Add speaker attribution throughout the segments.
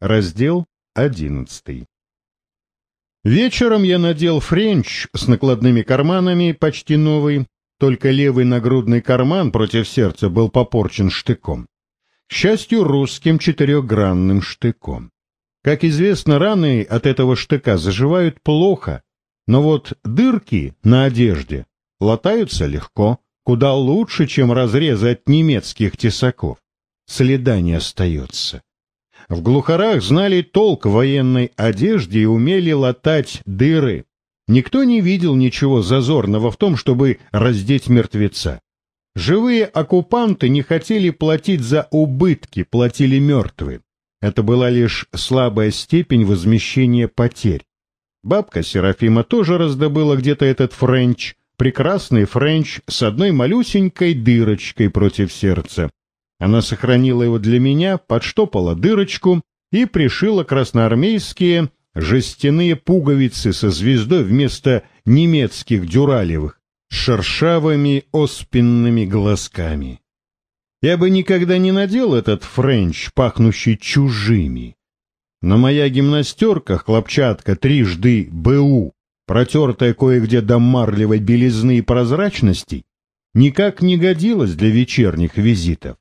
Speaker 1: Раздел одиннадцатый. Вечером я надел френч с накладными карманами, почти новый, только левый нагрудный карман против сердца был попорчен штыком. К счастью, русским четырехгранным штыком. Как известно, раны от этого штыка заживают плохо, но вот дырки на одежде латаются легко, куда лучше, чем разрезы от немецких тесаков. Следа не остается. В глухарах знали толк в военной одежде и умели латать дыры. Никто не видел ничего зазорного в том, чтобы раздеть мертвеца. Живые оккупанты не хотели платить за убытки, платили мертвые. Это была лишь слабая степень возмещения потерь. Бабка Серафима тоже раздобыла где-то этот френч, прекрасный френч с одной малюсенькой дырочкой против сердца. Она сохранила его для меня, подштопала дырочку и пришила красноармейские жестяные пуговицы со звездой вместо немецких дюралевых с шершавыми оспенными глазками. Я бы никогда не надел этот френч, пахнущий чужими. Но моя гимнастерка, хлопчатка трижды БУ, протертая кое-где до марлевой белизны и прозрачности, никак не годилась для вечерних визитов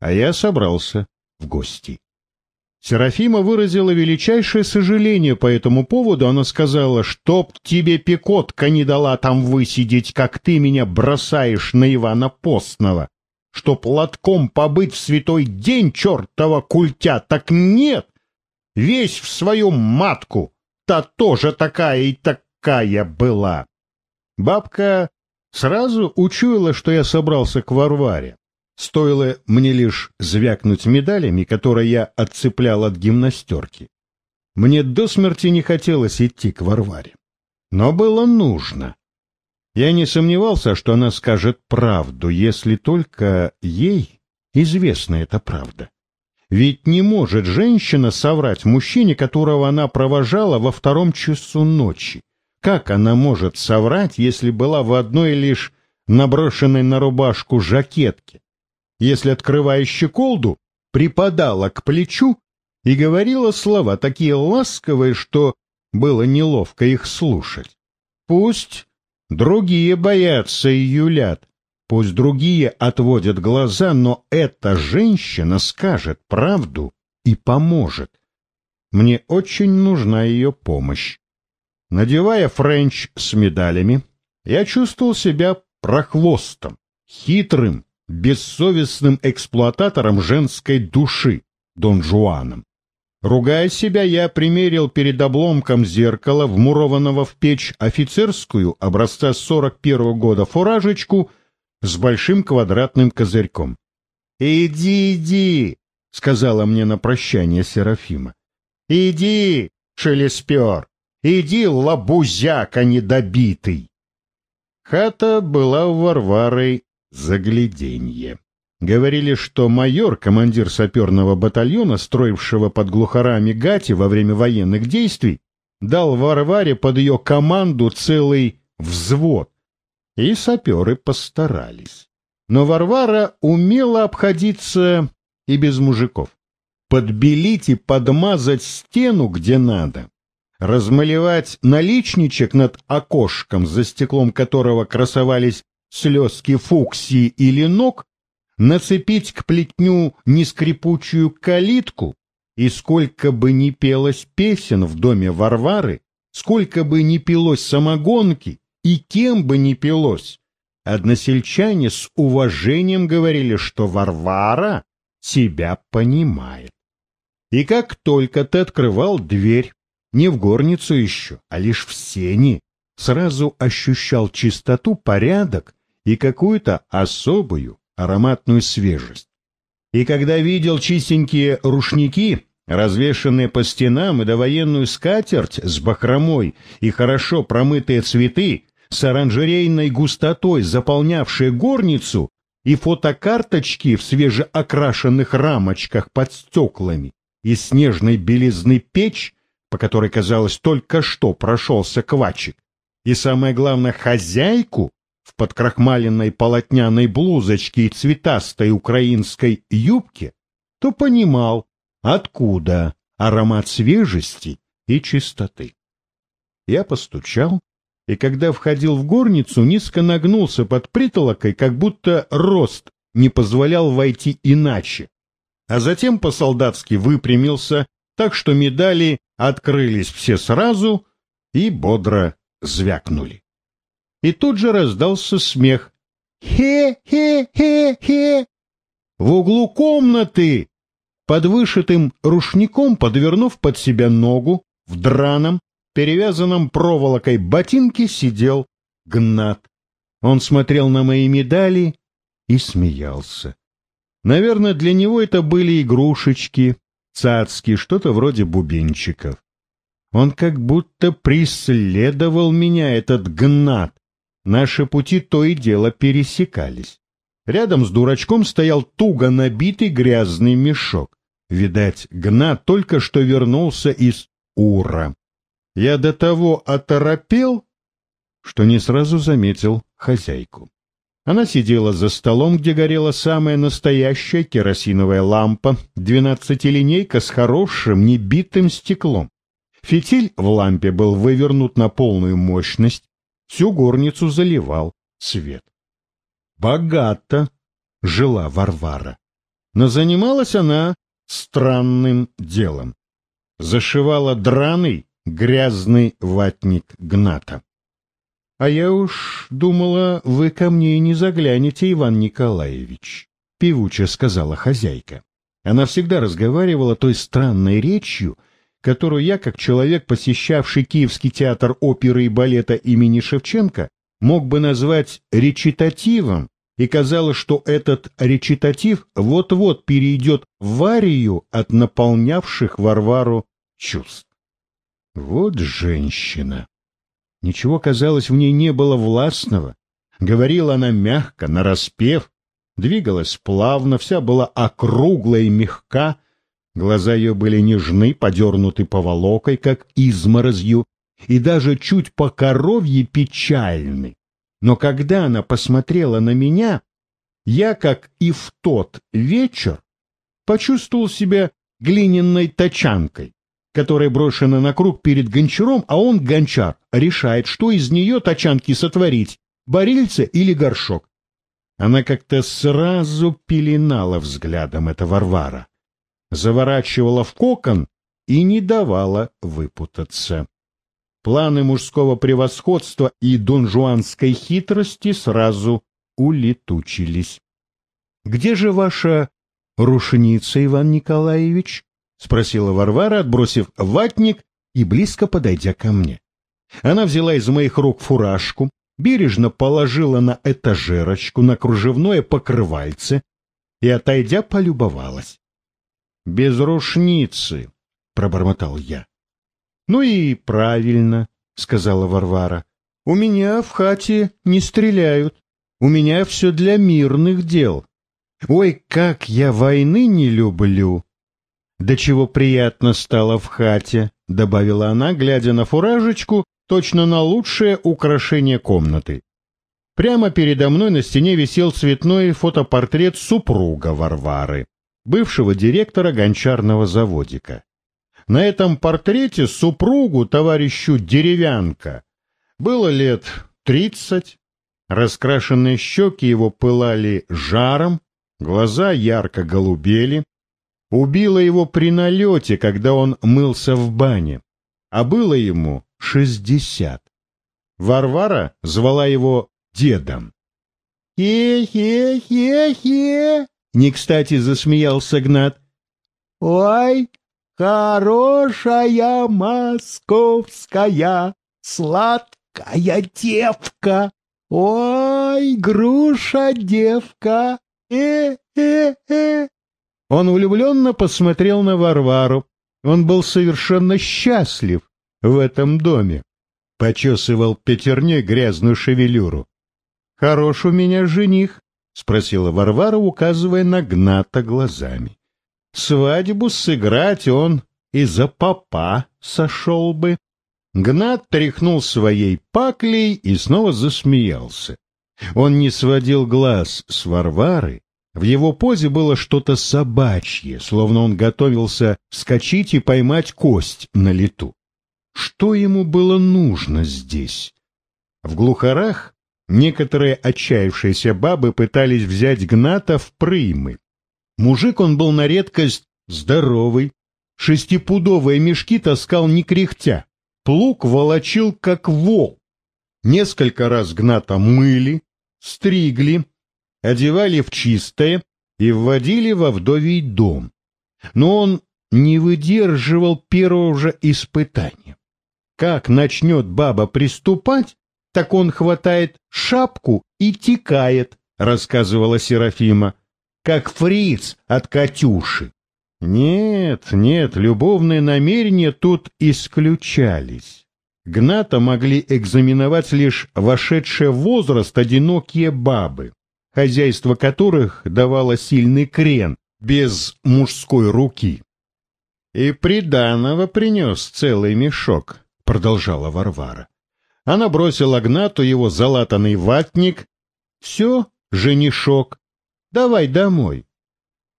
Speaker 1: а я собрался в гости. Серафима выразила величайшее сожаление по этому поводу. Она сказала, чтоб тебе Пекотка не дала там высидеть, как ты меня бросаешь на Ивана Постного. Чтоб лотком побыть в святой день чертова культя, так нет. Весь в свою матку, та тоже такая и такая была. Бабка сразу учуяла, что я собрался к Варваре. Стоило мне лишь звякнуть медалями, которые я отцеплял от гимнастерки. Мне до смерти не хотелось идти к Варваре. Но было нужно. Я не сомневался, что она скажет правду, если только ей известна эта правда. Ведь не может женщина соврать мужчине, которого она провожала во втором часу ночи. Как она может соврать, если была в одной лишь наброшенной на рубашку жакетке? Если, открывая щеколду, припадала к плечу и говорила слова такие ласковые, что было неловко их слушать. Пусть другие боятся и юлят, пусть другие отводят глаза, но эта женщина скажет правду и поможет. Мне очень нужна ее помощь. Надевая френч с медалями, я чувствовал себя прохвостом, хитрым, бессовестным эксплуататором женской души, Дон Жуаном. Ругая себя, я примерил перед обломком зеркала, вмурованного в печь офицерскую образца 41-го года фуражечку с большим квадратным козырьком. «Иди, иди!» — сказала мне на прощание Серафима. «Иди, шелеспер! Иди, лабузяка недобитый!» Хата была у Варвары Загляденье. Говорили, что майор, командир саперного батальона, строившего под глухарами Гати во время военных действий, дал Варваре под ее команду целый взвод. И саперы постарались. Но Варвара умела обходиться и без мужиков. Подбелить и подмазать стену, где надо. Размалевать наличничек над окошком, за стеклом которого красовались слезки фуксии или ног, нацепить к плетню нескрипучую калитку, и сколько бы ни пелось песен в доме Варвары, сколько бы ни пилось самогонки, и кем бы ни пилось, односельчане с уважением говорили, что Варвара себя понимает. И как только ты открывал дверь, не в горницу еще, а лишь в сени, сразу ощущал чистоту, порядок и какую-то особую ароматную свежесть. И когда видел чистенькие рушники, развешанные по стенам, и довоенную скатерть с бахромой и хорошо промытые цветы, с оранжерейной густотой заполнявшие горницу, и фотокарточки в свежеокрашенных рамочках под стеклами, и снежной белизны печь, по которой, казалось, только что прошелся квачик, и, самое главное, хозяйку, в подкрахмаленной полотняной блузочке и цветастой украинской юбке, то понимал, откуда аромат свежести и чистоты. Я постучал, и когда входил в горницу, низко нагнулся под притолокой, как будто рост не позволял войти иначе. А затем по-солдатски выпрямился, так что медали открылись все сразу и бодро звякнули. И тут же раздался смех. «Хе-хе-хе-хе!» В углу комнаты, под вышитым рушником, подвернув под себя ногу, в драном, перевязанном проволокой ботинке сидел Гнат. Он смотрел на мои медали и смеялся. Наверное, для него это были игрушечки, цацки, что-то вроде бубенчиков. Он как будто преследовал меня, этот Гнат. Наши пути то и дело пересекались. Рядом с дурачком стоял туго набитый грязный мешок. Видать, Гнат только что вернулся из Ура. Я до того оторопел, что не сразу заметил хозяйку. Она сидела за столом, где горела самая настоящая керосиновая лампа, двенадцатилинейка с хорошим небитым стеклом. Фитиль в лампе был вывернут на полную мощность, всю горницу заливал свет. Богато жила Варвара, но занималась она странным делом. Зашивала драный грязный ватник Гната. — А я уж думала, вы ко мне не заглянете, Иван Николаевич, — певуче сказала хозяйка. Она всегда разговаривала той странной речью, которую я, как человек, посещавший Киевский театр оперы и балета имени Шевченко, мог бы назвать речитативом, и казалось, что этот речитатив вот-вот перейдет в арию от наполнявших Варвару чувств. Вот женщина! Ничего, казалось, в ней не было властного. Говорила она мягко, нараспев, двигалась плавно, вся была округлая и мягка, глаза ее были нежны, подернуты поволокой, как изморозью, и даже чуть по коровье печальны. Но когда она посмотрела на меня, я, как и в тот вечер, почувствовал себя глиняной тачанкой которая брошена на круг перед гончаром, а он, гончар, решает, что из нее тачанки сотворить, барильце или горшок. Она как-то сразу пеленала взглядом это Варвара, заворачивала в кокон и не давала выпутаться. Планы мужского превосходства и донжуанской хитрости сразу улетучились. — Где же ваша рушница, Иван Николаевич? — спросила Варвара, отбросив ватник и близко подойдя ко мне. Она взяла из моих рук фуражку, бережно положила на этажерочку, на кружевное покрывальце и, отойдя, полюбовалась. — Без рушницы, — пробормотал я. — Ну и правильно, — сказала Варвара. — У меня в хате не стреляют. У меня все для мирных дел. Ой, как я войны не люблю! «Да чего приятно стало в хате», — добавила она, глядя на фуражечку, точно на лучшее украшение комнаты. Прямо передо мной на стене висел цветной фотопортрет супруга Варвары, бывшего директора гончарного заводика. На этом портрете супругу, товарищу Деревянка, было лет тридцать, раскрашенные щеки его пылали жаром, глаза ярко голубели, убила его при налете, когда он мылся в бане, а было ему шестьдесят. Варвара звала его дедом. «Хе-хе-хе-хе!» — не кстати засмеялся Гнат. «Ой, хорошая московская сладкая девка! Ой, груша девка! Э-э-э!» Он влюбленно посмотрел на Варвару. Он был совершенно счастлив в этом доме. Почесывал пятерней грязную шевелюру. — Хорош у меня жених? — спросила Варвара, указывая на Гната глазами. — Свадьбу сыграть он и за папа сошел бы. Гнат тряхнул своей паклей и снова засмеялся. Он не сводил глаз с Варвары, В его позе было что-то собачье, словно он готовился вскочить и поймать кость на лету. Что ему было нужно здесь? В глухарах некоторые отчаявшиеся бабы пытались взять Гната в прымы. Мужик он был на редкость здоровый, шестипудовые мешки таскал не кряхтя, плуг волочил как вол. Несколько раз Гната мыли, стригли, одевали в чистое и вводили во вдовий дом. Но он не выдерживал первого же испытания. Как начнет баба приступать, так он хватает шапку и текает, рассказывала Серафима, как фриц от Катюши. Нет, нет, любовные намерения тут исключались. Гната могли экзаменовать лишь вошедшие в возраст одинокие бабы хозяйство которых давало сильный крен, без мужской руки. «И приданого принес целый мешок», — продолжала Варвара. Она бросила Гнату его залатанный ватник. «Все, женишок, давай домой».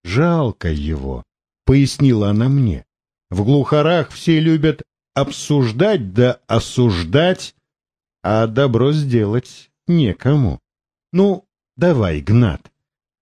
Speaker 1: «Жалко его», — пояснила она мне. «В глухарах все любят обсуждать да осуждать, а добро сделать некому. Ну, Давай, Гнат,